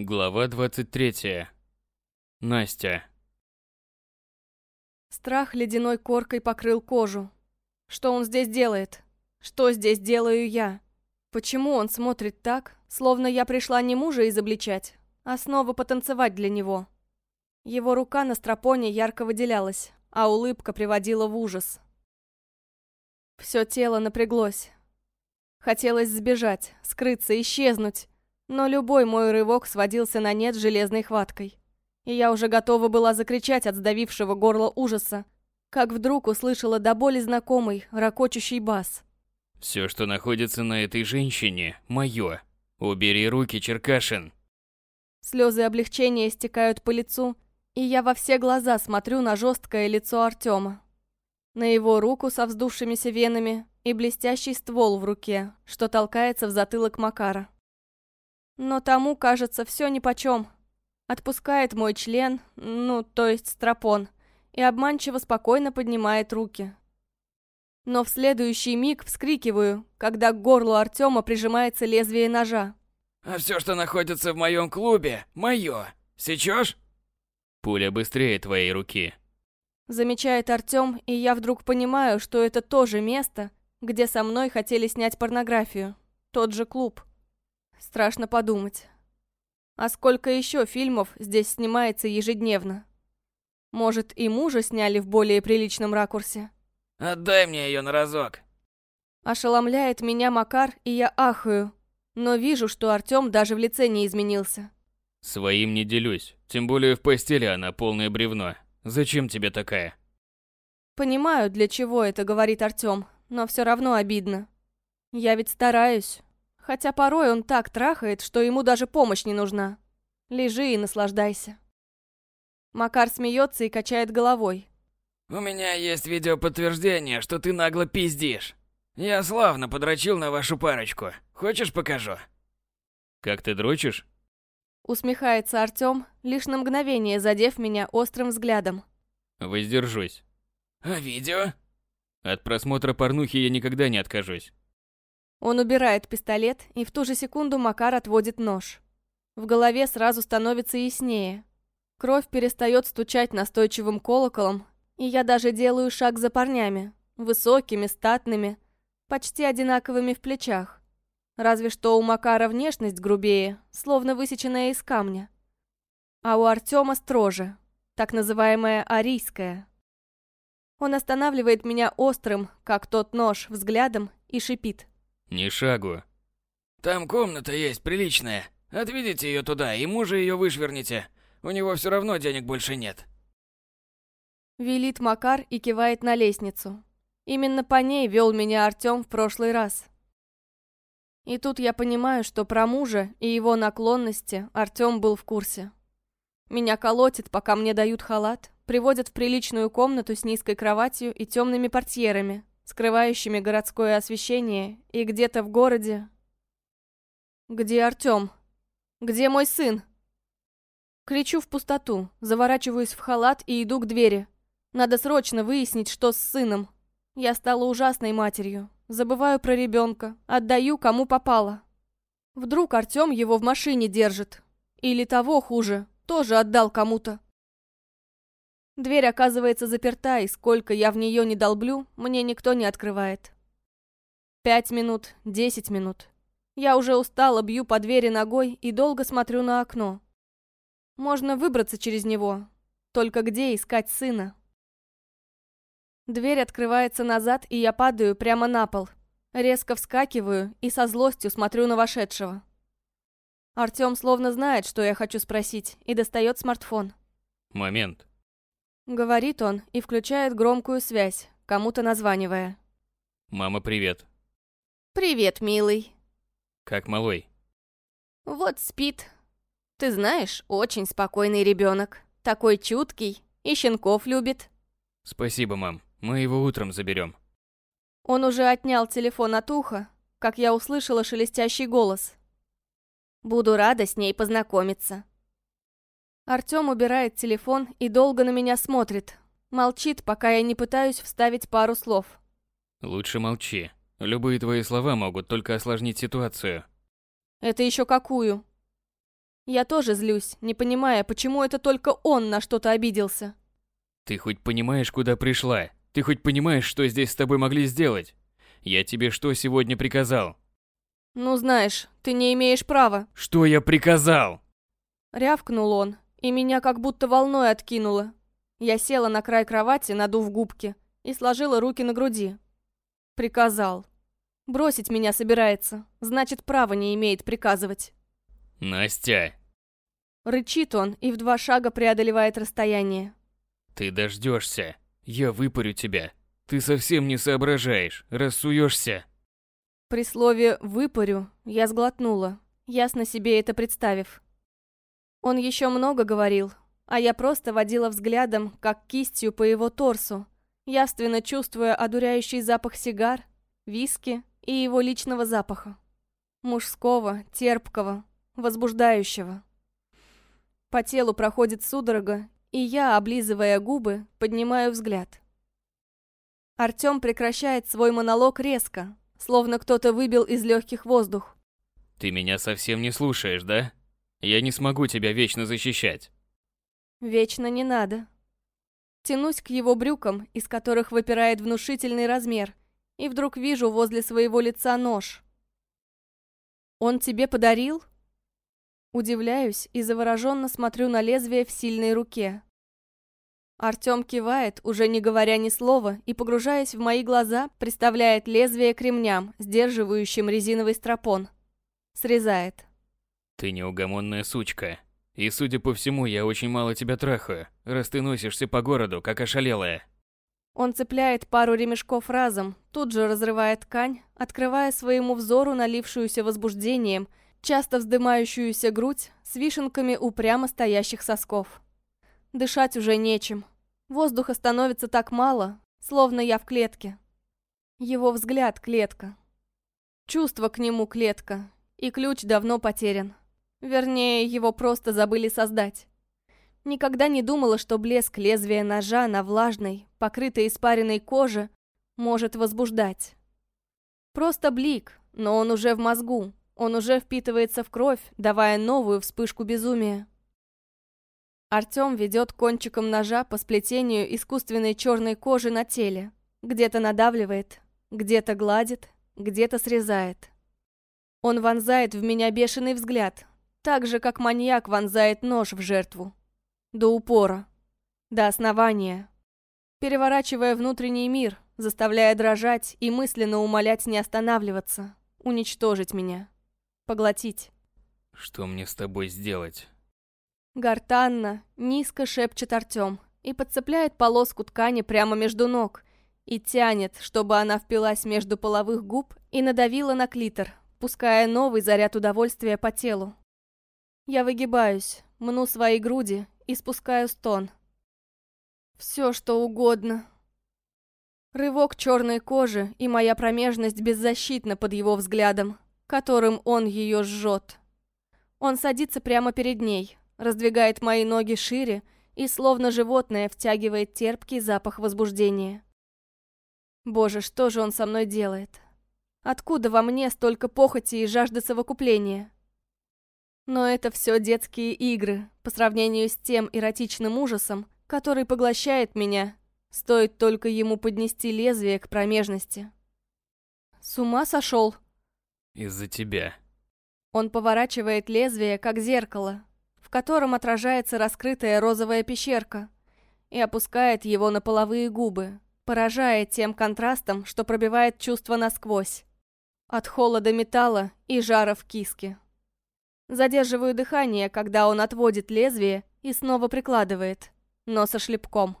Глава 23. Настя. Страх ледяной коркой покрыл кожу. Что он здесь делает? Что здесь делаю я? Почему он смотрит так, словно я пришла не мужа изобличать, а снова потанцевать для него? Его рука на стропоне ярко выделялась, а улыбка приводила в ужас. Все тело напряглось. Хотелось сбежать, скрыться, исчезнуть, но любой мой рывок сводился на нет железной хваткой. И я уже готова была закричать от сдавившего горло ужаса, как вдруг услышала до боли знакомый, ракочущий бас. Все, что находится на этой женщине, мое. Убери руки, Черкашин. Слезы облегчения стекают по лицу, и я во все глаза смотрю на жесткое лицо Артема. На его руку со вздувшимися венами и блестящий ствол в руке, что толкается в затылок Макара. Но тому, кажется, все нипочем. Отпускает мой член, ну, то есть стропон, и обманчиво спокойно поднимает руки. Но в следующий миг вскрикиваю, когда к горлу Артема прижимается лезвие ножа. «А все, что находится в моем клубе, мое. Сечешь?» Пуля быстрее твоей руки. Замечает Артем, и я вдруг понимаю, что это то же место, где со мной хотели снять порнографию. Тот же клуб. Страшно подумать. А сколько еще фильмов здесь снимается ежедневно? Может, и мужа сняли в более приличном ракурсе? «Отдай мне ее на разок». Ошеломляет меня Макар, и я ахаю. Но вижу, что Артем даже в лице не изменился. Своим не делюсь. Тем более в постели она полное бревно. Зачем тебе такая? Понимаю, для чего это говорит Артем, но все равно обидно. Я ведь стараюсь. Хотя порой он так трахает, что ему даже помощь не нужна. Лежи и наслаждайся. Макар смеется и качает головой. «У меня есть видеоподтверждение, что ты нагло пиздишь. Я славно подрочил на вашу парочку. Хочешь, покажу?» Как ты дрочишь? Усмехается Артем, лишь на мгновение задев меня острым взглядом. Воздержусь. «А видео?» От просмотра порнухи я никогда не откажусь. Он убирает пистолет, и в ту же секунду Макар отводит нож. В голове сразу становится яснее. Кровь перестает стучать настойчивым колоколом, и я даже делаю шаг за парнями, высокими, статными, почти одинаковыми в плечах. Разве что у Макара внешность грубее, словно высеченная из камня. А у Артема строже, так называемая арийская. Он останавливает меня острым, как тот нож, взглядом и шипит. Ни шагу. «Там комната есть приличная. Отведите ее туда, и мужа ее вышверните. У него все равно денег больше нет». Велит Макар и кивает на лестницу. Именно по ней вел меня Артем в прошлый раз. И тут я понимаю, что про мужа и его наклонности Артем был в курсе. Меня колотит, пока мне дают халат, приводят в приличную комнату с низкой кроватью и темными портьерами, скрывающими городское освещение, и где-то в городе... Где Артем? Где мой сын? Кричу в пустоту, заворачиваюсь в халат и иду к двери. Надо срочно выяснить, что с сыном. Я стала ужасной матерью. Забываю про ребенка, отдаю кому попало. Вдруг Артем его в машине держит. Или того хуже, тоже отдал кому-то. Дверь оказывается заперта, и сколько я в нее не долблю, мне никто не открывает. Пять минут, десять минут. Я уже устала, бью по двери ногой и долго смотрю на окно. Можно выбраться через него. Только где искать сына? Дверь открывается назад, и я падаю прямо на пол. Резко вскакиваю и со злостью смотрю на вошедшего. Артем словно знает, что я хочу спросить, и достает смартфон. Момент. Говорит он и включает громкую связь, кому-то названивая. Мама, привет. «Привет, милый». Как малой? Вот спит. Ты знаешь, очень спокойный ребенок. Такой чуткий и щенков любит. Спасибо, мам. Мы его утром заберем. Он уже отнял телефон от уха, как я услышала шелестящий голос. Буду рада с ней познакомиться. Артём убирает телефон и долго на меня смотрит. Молчит, пока я не пытаюсь вставить пару слов. Лучше молчи. Любые твои слова могут только осложнить ситуацию. Это еще какую? Я тоже злюсь, не понимая, почему это только он на что-то обиделся. Ты хоть понимаешь, куда пришла? Ты хоть понимаешь, что здесь с тобой могли сделать? Я тебе что сегодня приказал? Ну, знаешь, ты не имеешь права. Что я приказал? Рявкнул он, и меня как будто волной откинуло. Я села на край кровати, надув губки, и сложила руки на груди. Приказал. Бросить меня собирается, значит, права не имеет приказывать. Настя, Рычит он и в два шага преодолевает расстояние. ты дождешься. Я выпарю тебя. Ты совсем не соображаешь, рассуешься. При слове «выпарю» я сглотнула, ясно себе это представив. Он еще много говорил, а я просто водила взглядом, как кистью по его торсу, явственно чувствуя одуряющий запах сигар, виски и его личного запаха. Мужского, терпкого, возбуждающего. По телу проходит судорога, и я, облизывая губы, поднимаю взгляд. Артём прекращает свой монолог резко, словно кто-то выбил из легких воздух. Ты меня совсем не слушаешь, да? Я не смогу тебя вечно защищать. Вечно не надо. Тянусь к его брюкам, из которых выпирает внушительный размер, и вдруг вижу возле своего лица нож. «Он тебе подарил?» Удивляюсь и завороженно смотрю на лезвие в сильной руке. Артём кивает, уже не говоря ни слова, и, погружаясь в мои глаза, приставляет лезвие к ремням, сдерживающим резиновый стропон. Срезает. Ты неугомонная сучка. И, судя по всему, я очень мало тебя трахаю, раз ты носишься по городу, как ошалелая. Он цепляет пару ремешков разом, тут же разрывает ткань, открывая своему взору налившуюся возбуждением, часто вздымающуюся грудь с вишенками упрямо стоящих сосков. Дышать уже нечем. Воздуха становится так мало, словно я в клетке. Его взгляд — клетка. Чувство к нему — клетка. И ключ давно потерян. Вернее, его просто забыли создать. Никогда не думала, что блеск лезвия ножа на влажной, покрытой испаренной коже может возбуждать. Просто блик, но он уже в мозгу, он уже впитывается в кровь, давая новую вспышку безумия. Артём ведет кончиком ножа по сплетению искусственной черной кожи на теле. Где-то надавливает, где-то гладит, где-то срезает. Он вонзает в меня бешеный взгляд, так же, как маньяк вонзает нож в жертву. До упора. До основания. Переворачивая внутренний мир, заставляя дрожать и мысленно умолять не останавливаться, уничтожить меня. Поглотить. Что мне с тобой сделать? Гортанно, низко шепчет Артём и подцепляет полоску ткани прямо между ног и тянет, чтобы она впилась между половых губ и надавила на клитор, пуская новый заряд удовольствия по телу. Я выгибаюсь, мну свои груди и спускаю стон. Все, что угодно. Рывок черной кожи, и моя промежность беззащитна под его взглядом, которым он ее жжет. Он садится прямо перед ней, раздвигает мои ноги шире и, словно животное, втягивает терпкий запах возбуждения. Боже, что же он со мной делает? Откуда во мне столько похоти и жажды совокупления? Но это все детские игры по сравнению с тем эротичным ужасом, который поглощает меня, стоит только ему поднести лезвие к промежности. С ума сошел? Из-за тебя. Он поворачивает лезвие, как зеркало, в котором отражается раскрытая розовая пещерка, и опускает его на половые губы, поражая тем контрастом, что пробивает чувство насквозь. От холода металла и жара в киске. Задерживаю дыхание, когда он отводит лезвие и снова прикладывает, но со шлепком.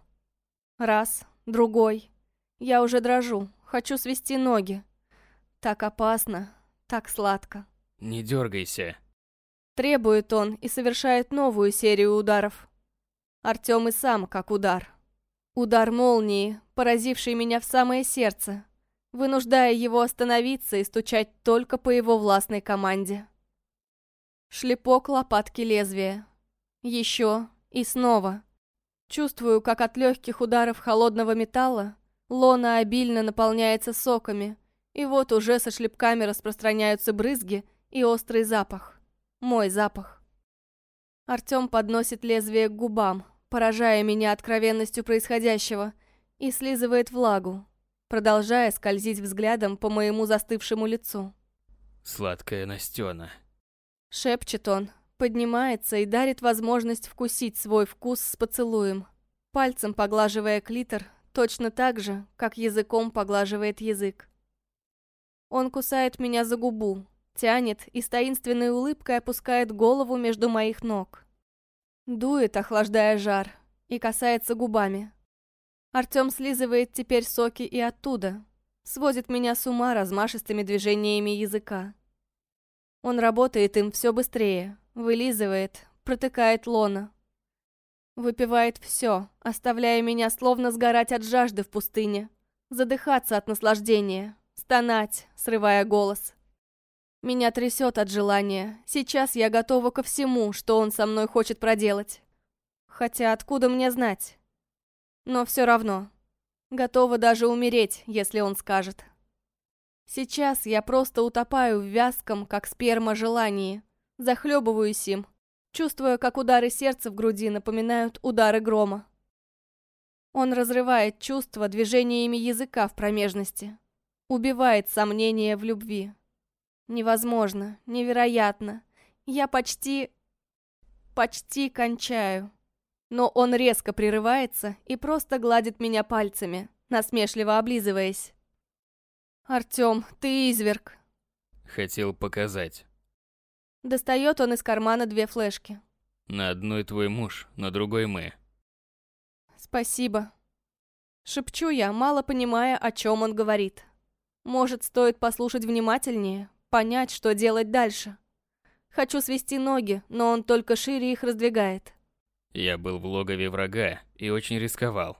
Раз, другой. Я уже дрожу, хочу свести ноги. Так опасно, так сладко. Не дергайся. Требует он и совершает новую серию ударов. Артем и сам как удар. Удар молнии, поразивший меня в самое сердце, вынуждая его остановиться и стучать только по его властной команде. Шлепок лопатки лезвия. Еще и снова. Чувствую, как от легких ударов холодного металла лона обильно наполняется соками, и вот уже со шлепками распространяются брызги и острый запах. Мой запах. Артём подносит лезвие к губам, поражая меня откровенностью происходящего, и слизывает влагу, продолжая скользить взглядом по моему застывшему лицу. Сладкая Настена. Шепчет он, поднимается и дарит возможность вкусить свой вкус с поцелуем, пальцем поглаживая клитор, точно так же, как языком поглаживает язык. Он кусает меня за губу, тянет и с таинственной улыбкой опускает голову между моих ног. Дует, охлаждая жар, и касается губами. Артём слизывает теперь соки и оттуда, сводит меня с ума размашистыми движениями языка. Он работает им все быстрее, вылизывает, протыкает лона. Выпивает все, оставляя меня словно сгорать от жажды в пустыне, задыхаться от наслаждения, стонать, срывая голос. Меня трясет от желания. Сейчас я готова ко всему, что он со мной хочет проделать. Хотя откуда мне знать? Но все равно. Готова даже умереть, если он скажет. Сейчас я просто утопаю в вязком, как сперма, желании. Захлебываюсь им, чувствуя, как удары сердца в груди напоминают удары грома. Он разрывает чувства движениями языка в промежности. Убивает сомнения в любви. Невозможно, невероятно. Я почти... почти кончаю. Но он резко прерывается и просто гладит меня пальцами, насмешливо облизываясь. «Артём, ты изверг!» Хотел показать. Достает он из кармана две флешки. На одной твой муж, на другой мы. «Спасибо». Шепчу я, мало понимая, о чем он говорит. Может, стоит послушать внимательнее, понять, что делать дальше. Хочу свести ноги, но он только шире их раздвигает. Я был в логове врага и очень рисковал.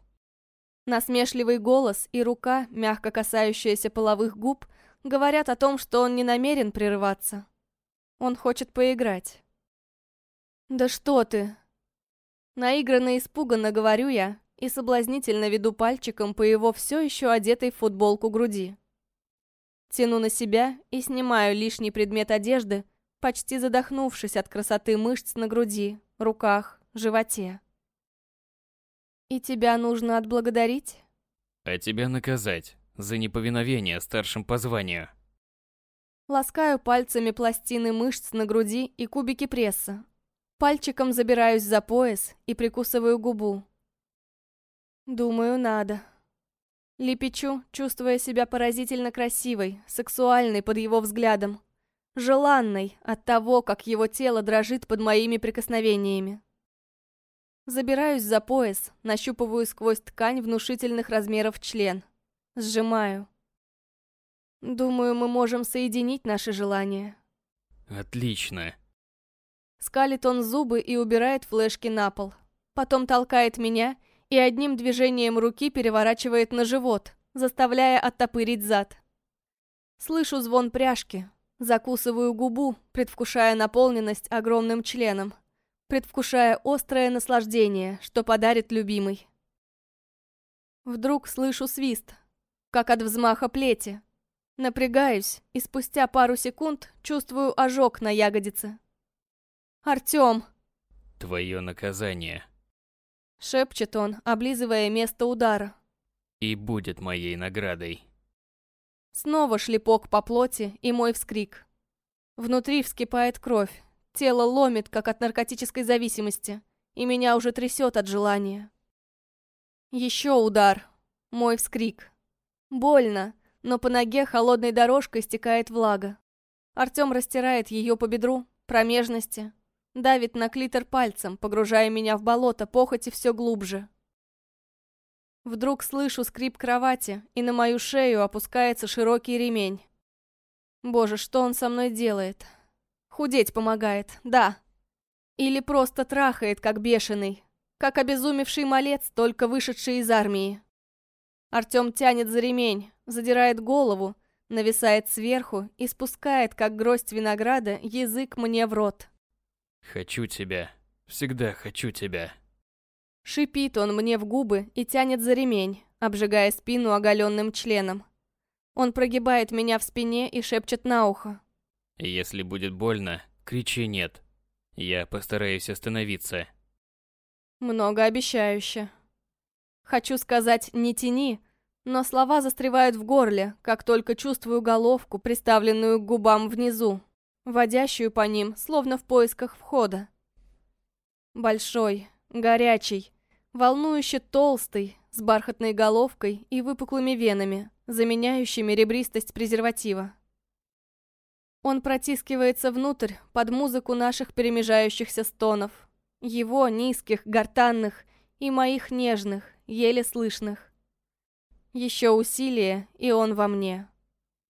Насмешливый голос и рука, мягко касающаяся половых губ, говорят о том, что он не намерен прерываться. Он хочет поиграть. «Да что ты!» Наигранно и испуганно говорю я и соблазнительно веду пальчиком по его все еще одетой в футболку груди. Тяну на себя и снимаю лишний предмет одежды, почти задохнувшись от красоты мышц на груди, руках, животе. «И тебя нужно отблагодарить?» А тебя наказать за неповиновение старшим по званию. Ласкаю пальцами пластины мышц на груди и кубики пресса. Пальчиком забираюсь за пояс и прикусываю губу. Думаю, надо. Лепечу, чувствуя себя поразительно красивой, сексуальной под его взглядом. Желанной от того, как его тело дрожит под моими прикосновениями. Забираюсь за пояс, нащупываю сквозь ткань внушительных размеров член. Сжимаю. Думаю, мы можем соединить наши желания. Отлично. Скалит он зубы и убирает флешки на пол. Потом толкает меня и одним движением руки переворачивает на живот, заставляя оттопырить зад. Слышу звон пряжки, закусываю губу, предвкушая наполненность огромным членом, предвкушая острое наслаждение, что подарит любимый. Вдруг слышу свист, как от взмаха плети. Напрягаюсь, и спустя пару секунд чувствую ожог на ягодице. «Артём!» Твое наказание. Шепчет он, облизывая место удара. И будет моей наградой. Снова шлепок по плоти и мой вскрик. Внутри вскипает кровь. Тело ломит, как от наркотической зависимости. И меня уже трясет от желания. Еще удар. Мой вскрик. Больно, но по ноге холодной дорожкой стекает влага. Артем растирает ее по бедру, промежности, Давит на клитор пальцем, погружая меня в болото похоти все глубже. Вдруг слышу скрип кровати, и на мою шею опускается широкий ремень. Боже, что он со мной делает? Худеть помогает, да. Или просто трахает, как бешеный. Как обезумевший малец, только вышедший из армии. Артем тянет за ремень, задирает голову, нависает сверху и спускает, как гроздь винограда, язык мне в рот. Хочу тебя. Всегда хочу тебя. Шипит он мне в губы и тянет за ремень, обжигая спину оголенным членом. Он прогибает меня в спине и шепчет на ухо. Если будет больно, кричи «нет». Я постараюсь остановиться. Многообещающе. Хочу сказать «не тяни», но слова застревают в горле, как только чувствую головку, приставленную к губам внизу, водящую по ним, словно в поисках входа. Большой, горячий, волнующе толстый, с бархатной головкой и выпуклыми венами, заменяющими ребристость презерватива. Он протискивается внутрь под музыку наших перемежающихся стонов. Его низких, гортанных и моих нежных, еле слышных. Еще усилие, и он во мне.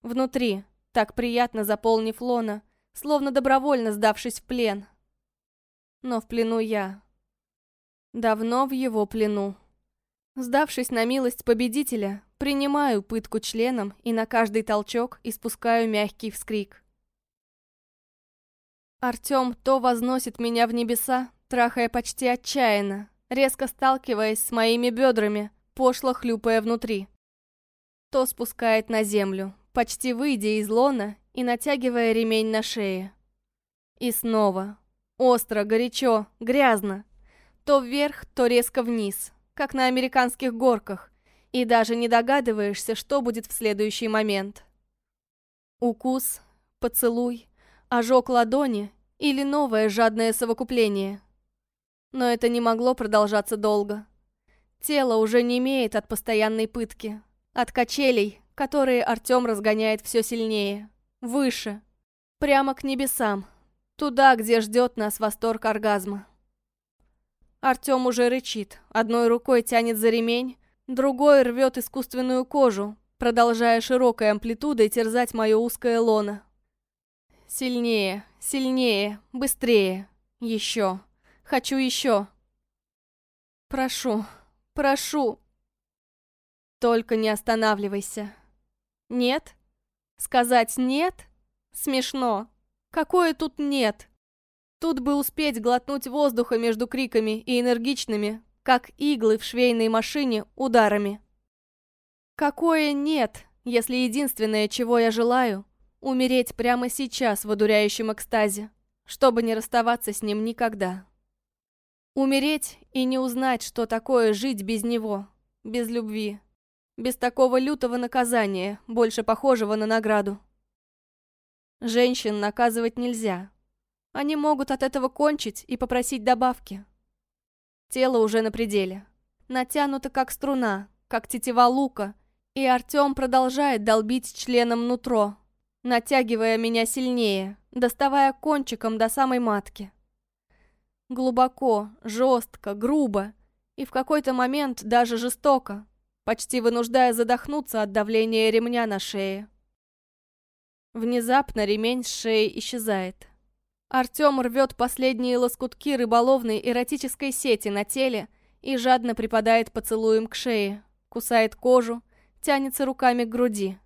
Внутри, так приятно заполнив лона, словно добровольно сдавшись в плен. Но в плену я. Давно в его плену. Сдавшись на милость победителя, принимаю пытку членом и на каждый толчок испускаю мягкий вскрик. Артём то возносит меня в небеса, трахая почти отчаянно, резко сталкиваясь с моими бедрами, пошло хлюпая внутри. То спускает на землю, почти выйдя из лона и натягивая ремень на шее. И снова. Остро, горячо, грязно. То вверх, то резко вниз, как на американских горках, и даже не догадываешься, что будет в следующий момент. Укус, поцелуй, ожог ладони или новое жадное совокупление. Но это не могло продолжаться долго. Тело уже не имеет от постоянной пытки, от качелей, которые Артем разгоняет все сильнее, выше, прямо к небесам, туда, где ждет нас восторг оргазма. Артем уже рычит, одной рукой тянет за ремень, другой рвет искусственную кожу, продолжая широкой амплитудой терзать мое узкое лоно. Сильнее, сильнее, быстрее. Еще. Хочу еще. Прошу, прошу. Только не останавливайся. Нет? Сказать «нет»? Смешно. Какое тут «нет»? Тут бы успеть глотнуть воздуха между криками и энергичными, как иглы в швейной машине, ударами. Какое нет, если единственное, чего я желаю, умереть прямо сейчас в одуряющем экстазе, чтобы не расставаться с ним никогда. Умереть и не узнать, что такое жить без него, без любви, без такого лютого наказания, больше похожего на награду. Женщин наказывать нельзя, они могут от этого кончить и попросить добавки. Тело уже на пределе. Натянуто как струна, как тетива лука, и Артем продолжает долбить членом нутро, натягивая меня сильнее, доставая кончиком до самой матки. Глубоко, жестко, грубо и в какой-то момент даже жестоко, почти вынуждая задохнуться от давления ремня на шее. Внезапно ремень с шеи исчезает. Артем рвет последние лоскутки рыболовной эротической сети на теле и жадно припадает поцелуем к шее, кусает кожу, тянется руками к груди.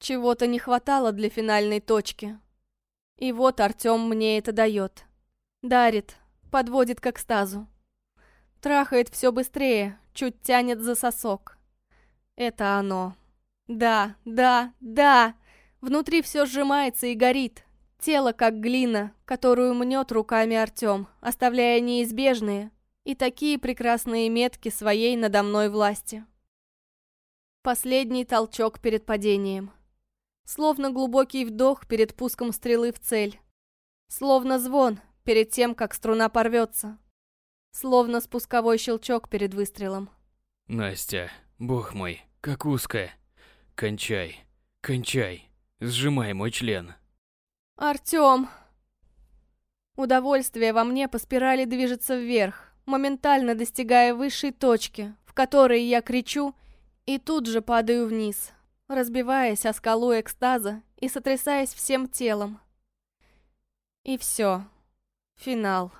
Чего-то не хватало для финальной точки. И вот Артем мне это дает. Дарит, подводит к экстазу. Трахает все быстрее, чуть тянет за сосок. Это оно. Да, да, да! Внутри все сжимается и горит, Тело как глина, которую мнет руками Артем, оставляя неизбежные и такие прекрасные метки своей надо мной власти. Последний толчок перед падением. Словно глубокий вдох перед пуском стрелы в цель. Словно звон перед тем, как струна порвется. Словно спусковой щелчок перед выстрелом. Настя, бог мой, как узкая. Кончай, кончай, сжимай мой член. Артём! Удовольствие во мне по спирали движется вверх, моментально достигая высшей точки, в которой я кричу и тут же падаю вниз, разбиваясь о скалу экстаза и сотрясаясь всем телом. И все. Финал.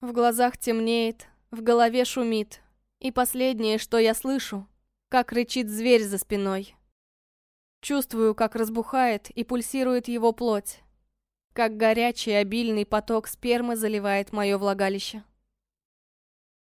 В глазах темнеет, в голове шумит, и последнее, что я слышу, как рычит зверь за спиной. Чувствую, как разбухает и пульсирует его плоть. Как горячий обильный поток спермы заливает мое влагалище.